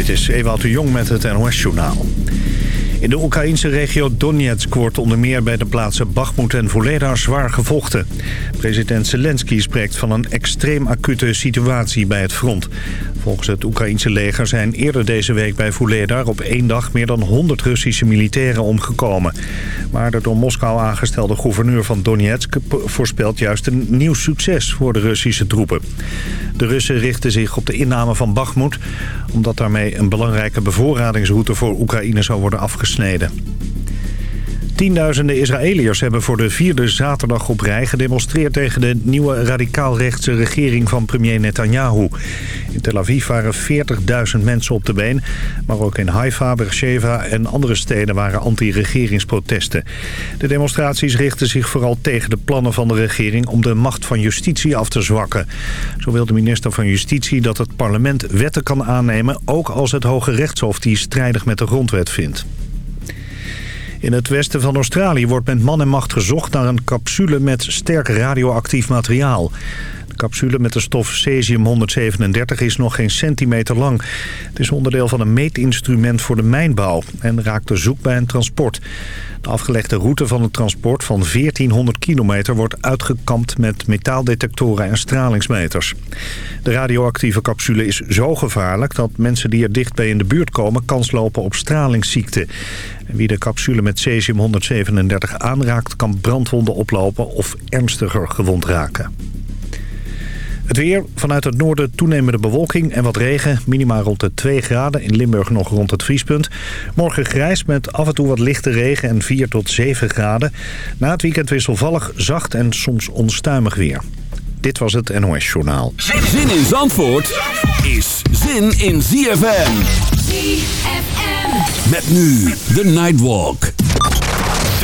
Dit is Ewout de Jong met het NOS-journaal. In de Oekraïnse regio Donetsk wordt onder meer bij de plaatsen Bakhmut en Voleda zwaar gevochten. President Zelensky spreekt van een extreem acute situatie bij het front. Volgens het Oekraïnse leger zijn eerder deze week bij Voleda op één dag meer dan 100 Russische militairen omgekomen. Maar de door Moskou aangestelde gouverneur van Donetsk voorspelt juist een nieuw succes voor de Russische troepen. De Russen richten zich op de inname van Bakhmut... omdat daarmee een belangrijke bevoorradingsroute voor Oekraïne zou worden afgesneden. Tienduizenden Israëliërs hebben voor de vierde zaterdag op rij gedemonstreerd tegen de nieuwe radicaal-rechtse regering van premier Netanyahu. In Tel Aviv waren 40.000 mensen op de been, maar ook in Haifa, Beersheva en andere steden waren anti-regeringsprotesten. De demonstraties richten zich vooral tegen de plannen van de regering om de macht van justitie af te zwakken. Zo wil de minister van Justitie dat het parlement wetten kan aannemen, ook als het Hoge Rechtshof die strijdig met de grondwet vindt. In het westen van Australië wordt met man en macht gezocht naar een capsule met sterk radioactief materiaal. Capsule met de stof cesium-137 is nog geen centimeter lang. Het is onderdeel van een meetinstrument voor de mijnbouw en raakt zoek bij een transport. De afgelegde route van het transport van 1400 kilometer wordt uitgekampt met metaaldetectoren en stralingsmeters. De radioactieve capsule is zo gevaarlijk dat mensen die er dichtbij in de buurt komen kans lopen op stralingsziekte. Wie de capsule met cesium-137 aanraakt kan brandwonden oplopen of ernstiger gewond raken. Het weer. Vanuit het noorden toenemende bewolking en wat regen. Minima rond de 2 graden. In Limburg nog rond het vriespunt. Morgen grijs met af en toe wat lichte regen en 4 tot 7 graden. Na het weekend wisselvallig, zacht en soms onstuimig weer. Dit was het NOS Journaal. Zin in Zandvoort is zin in ZFM. ZFM. Met nu de Nightwalk.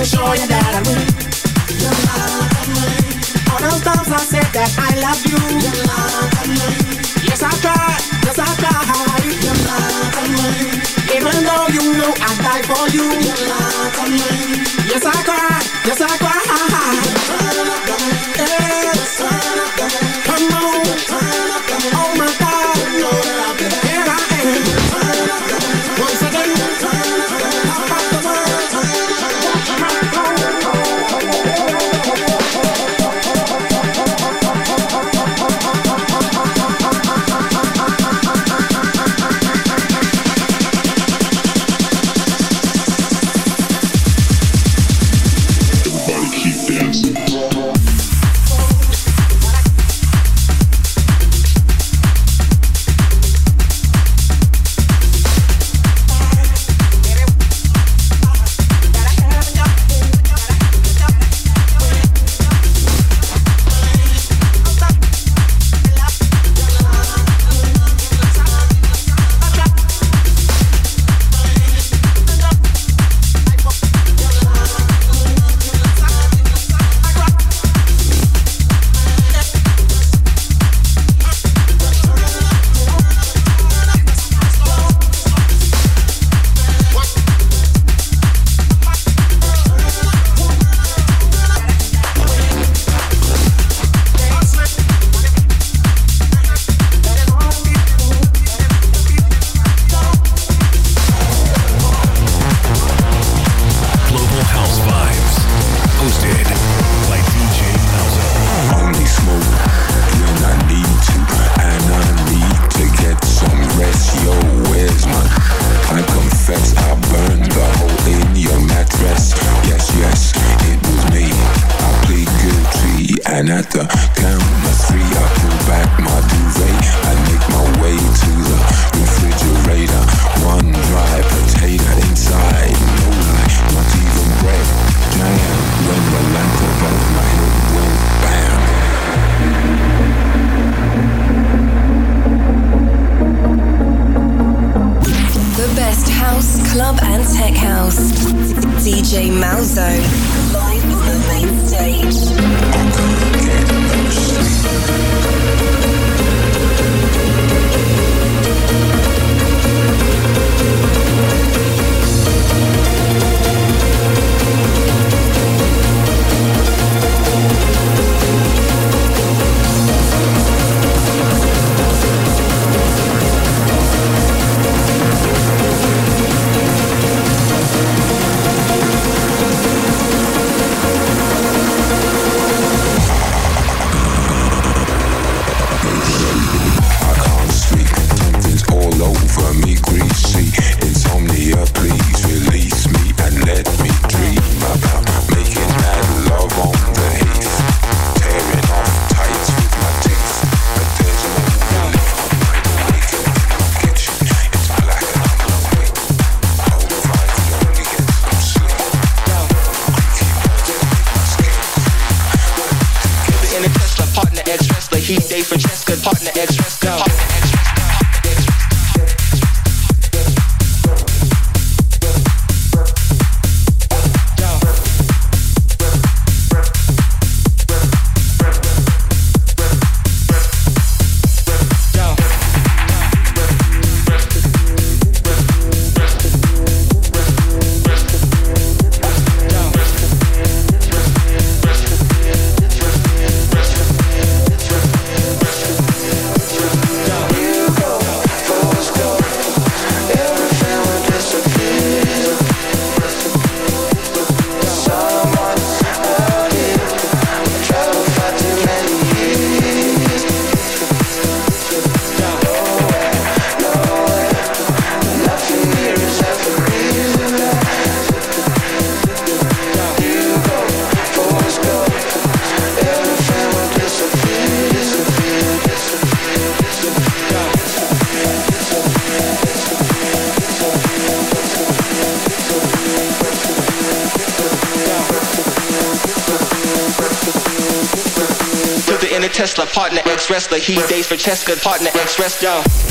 to show you that I mean All those times I said that I love you. Yes, I cry, yes, I tried. Even though you know I die for you. Yes, I cried, yes, I Yes, I wrestler. heat days for Cheska, partner, ex wrestler.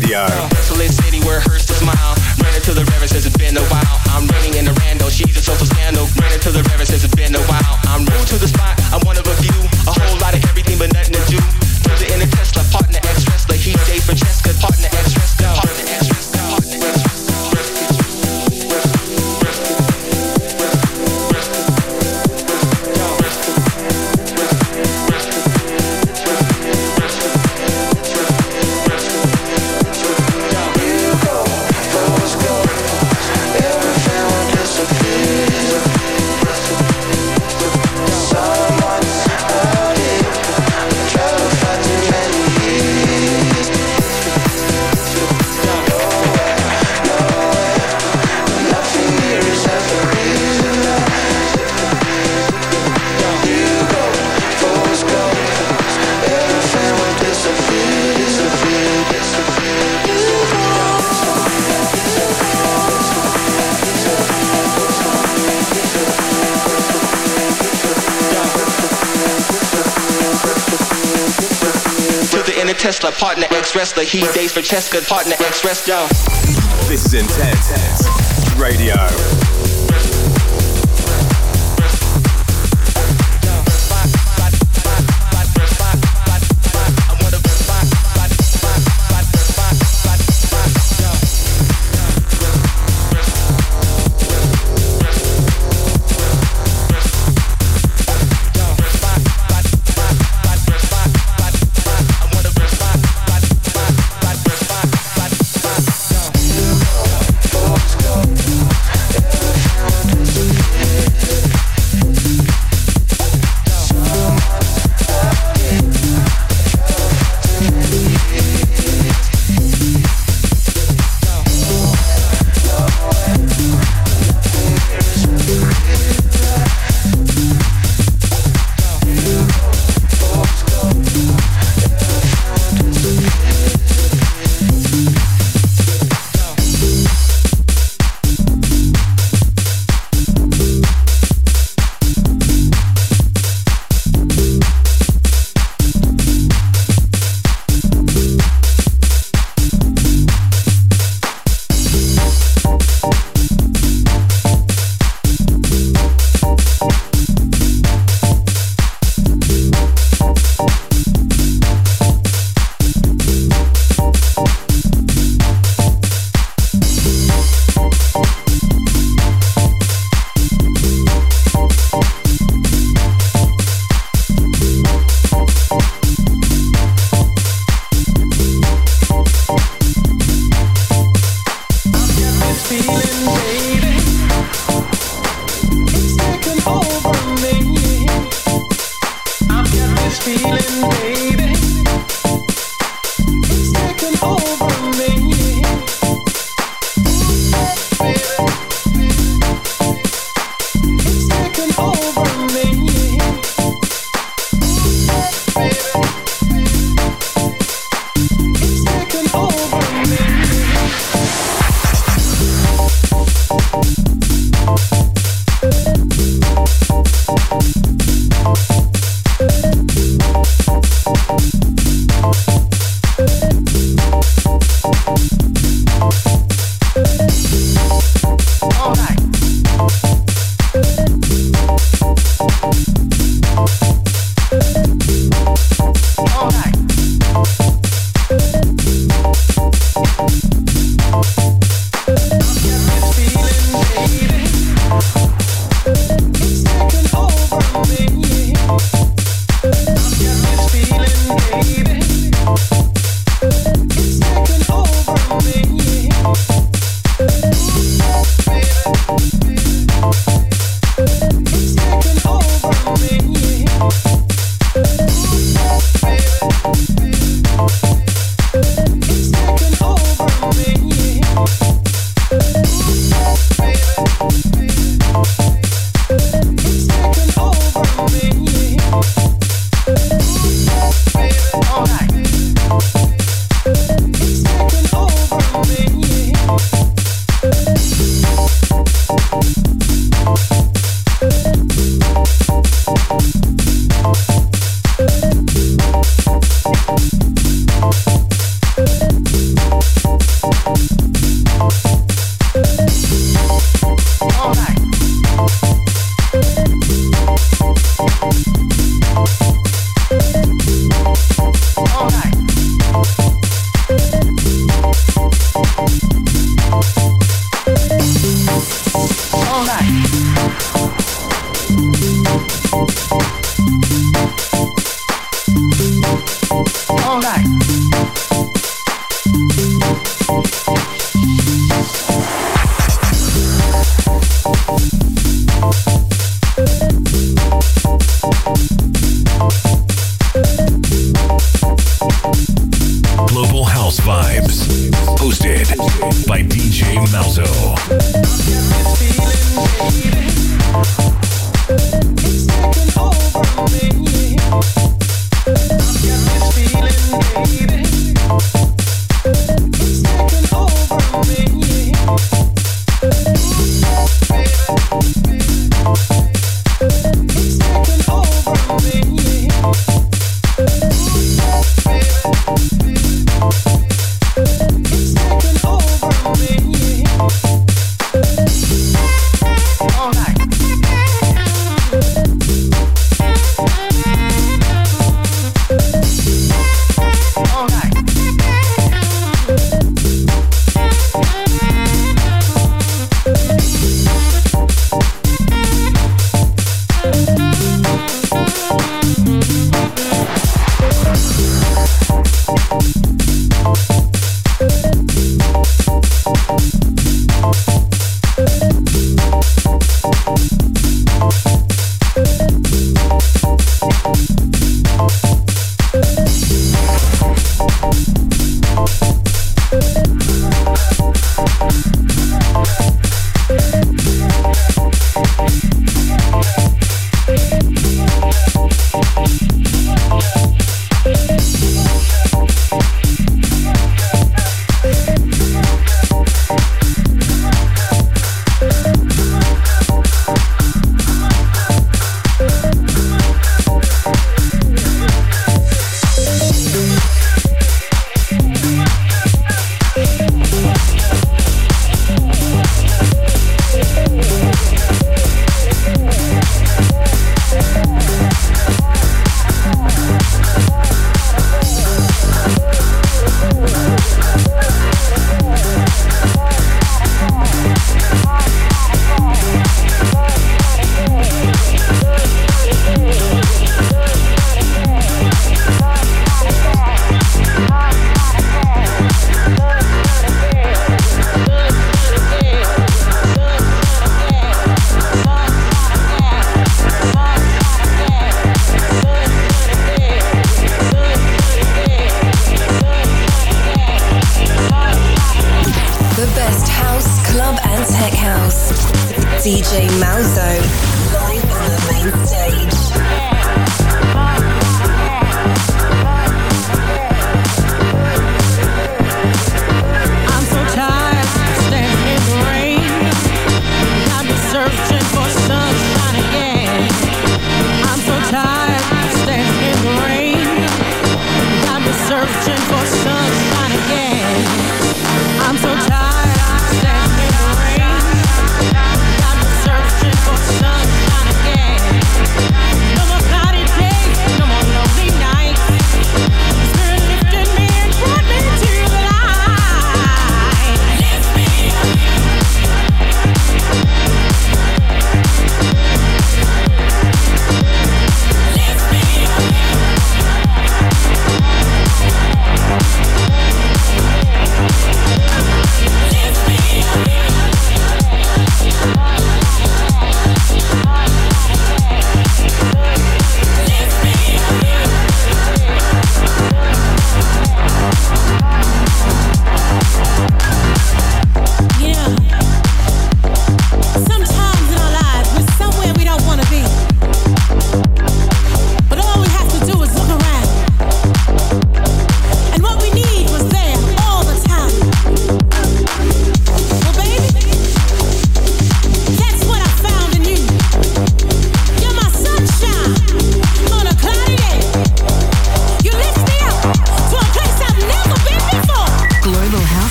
Radio. wrestler. He dates for Cheska partner ex wrestler. This is intense.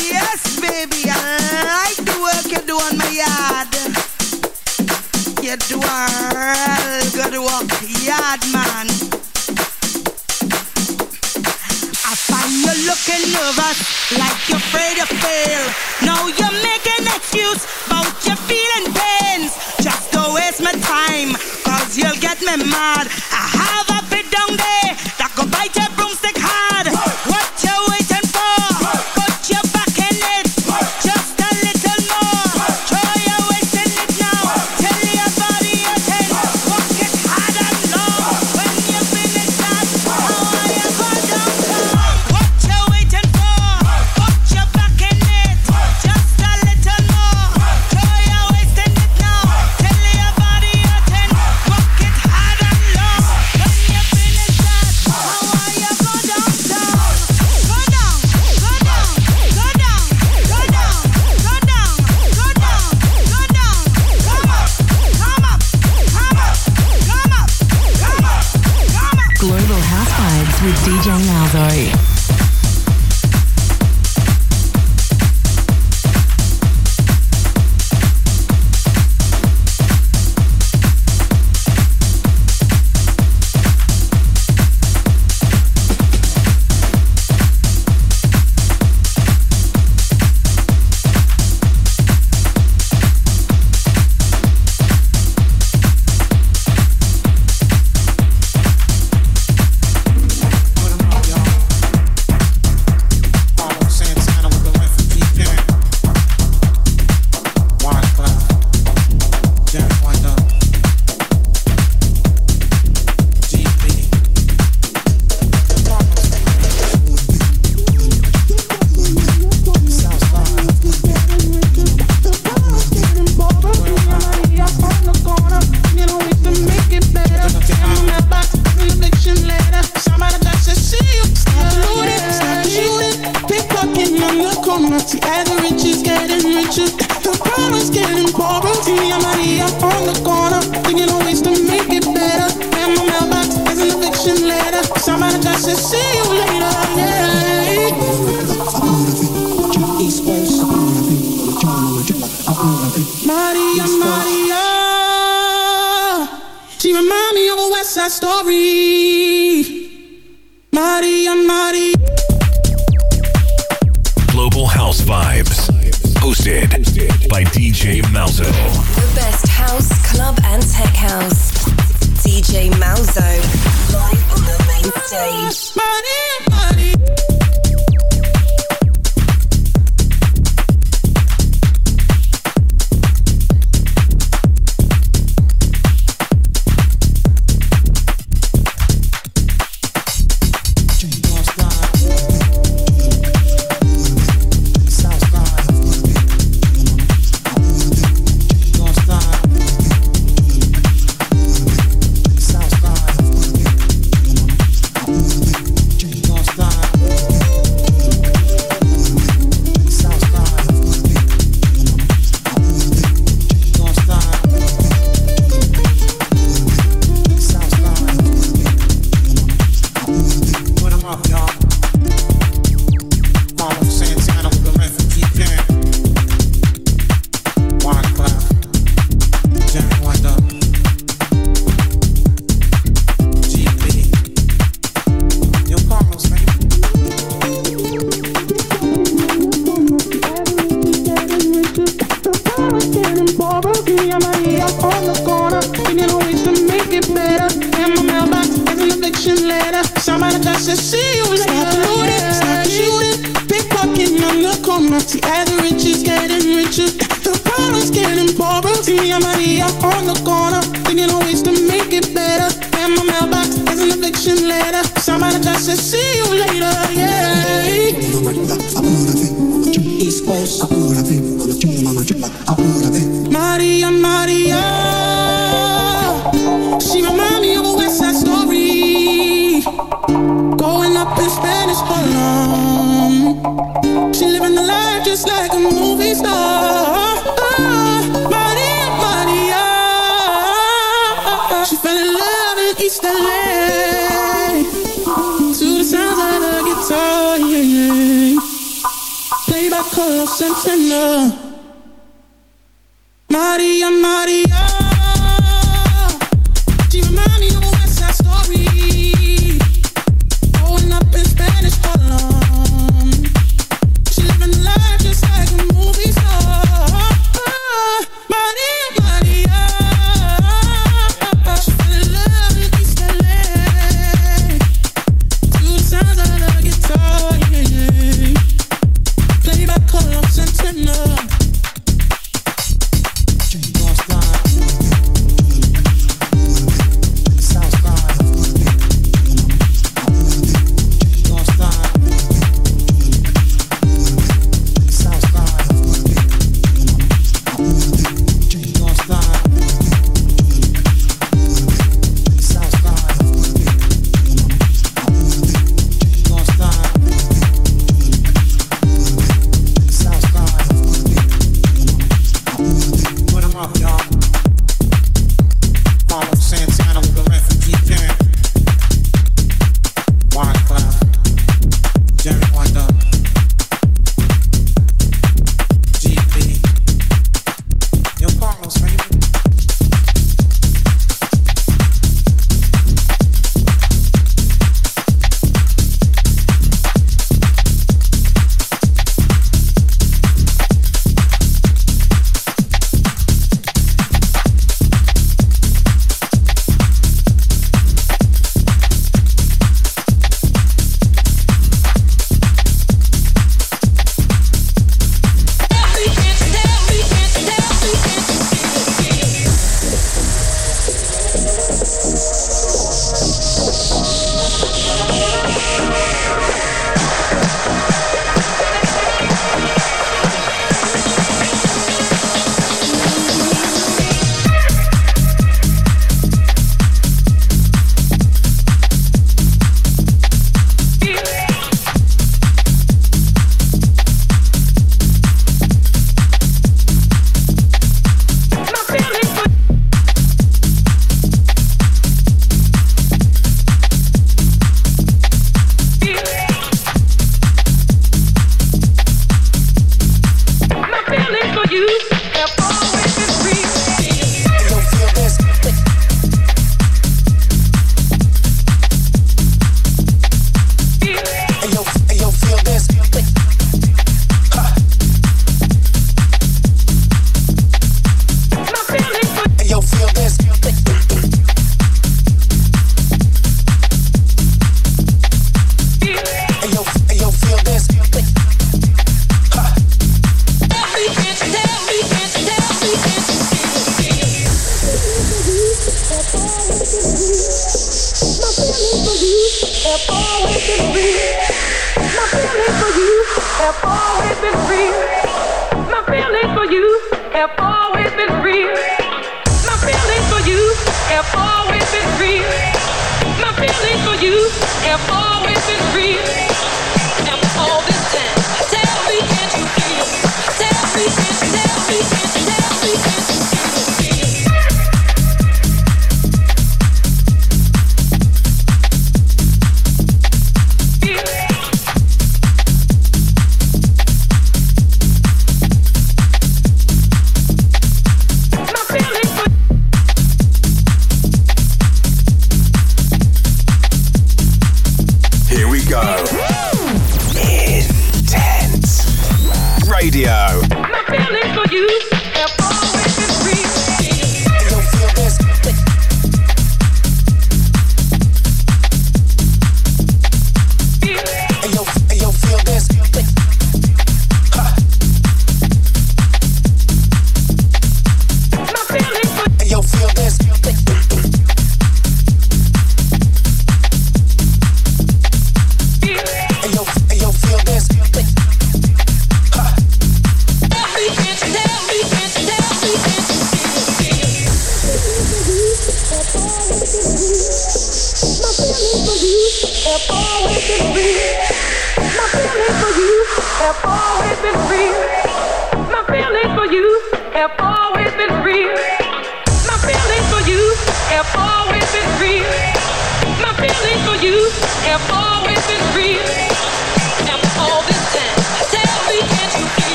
Yes, baby, I like the work you do on my yard. You do a real good work, yard man. I find you looking nervous, like you're afraid to fail. Now you're making excuse about your feeling pains. Just don't waste my time, cause you'll get me mad. I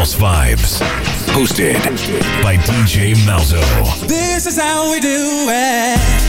House Vibes. Hosted by DJ Malzo. This is how we do it.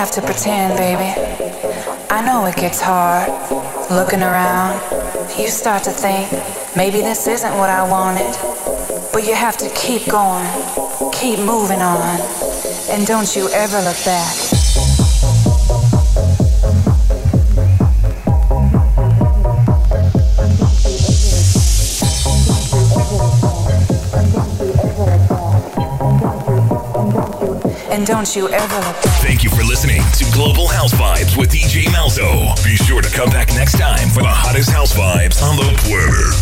have to pretend, baby. I know it gets hard. Looking around, you start to think maybe this isn't what I wanted. But you have to keep going, keep moving on, and don't you ever look back. And don't you ever look back. Thank you for listening to Global House Vibes with DJ Malzo. Be sure to come back next time for the hottest house vibes on the planet.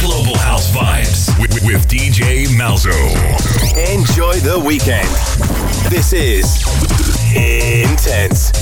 Global House Vibes with, with- with DJ Malzo. Enjoy the weekend. This is Intense.